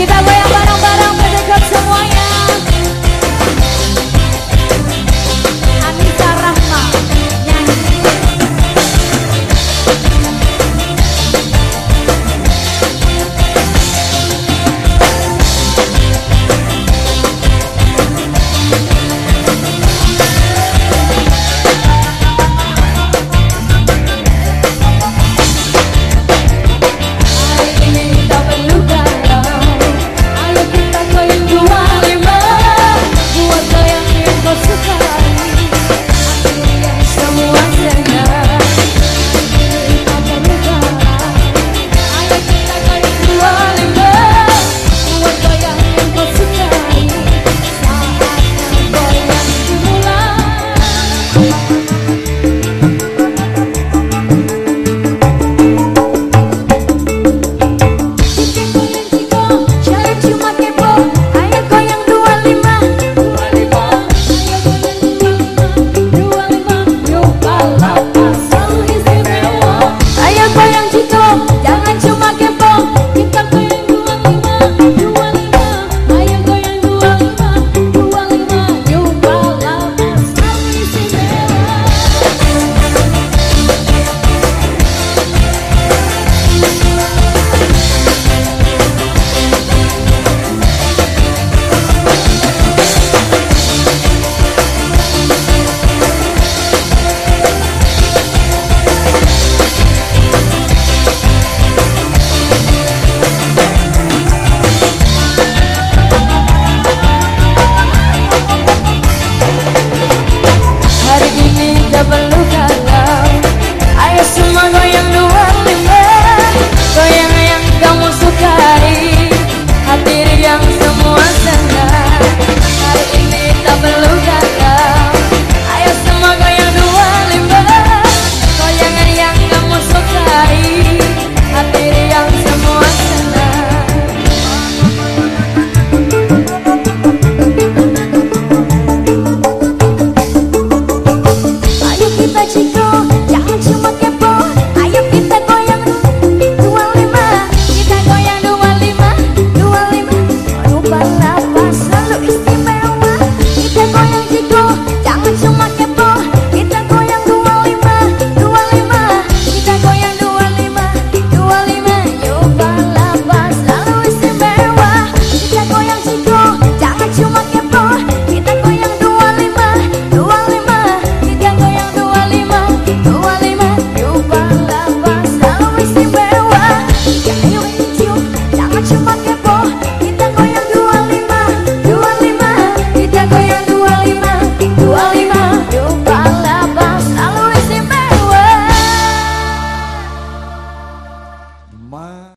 Que valor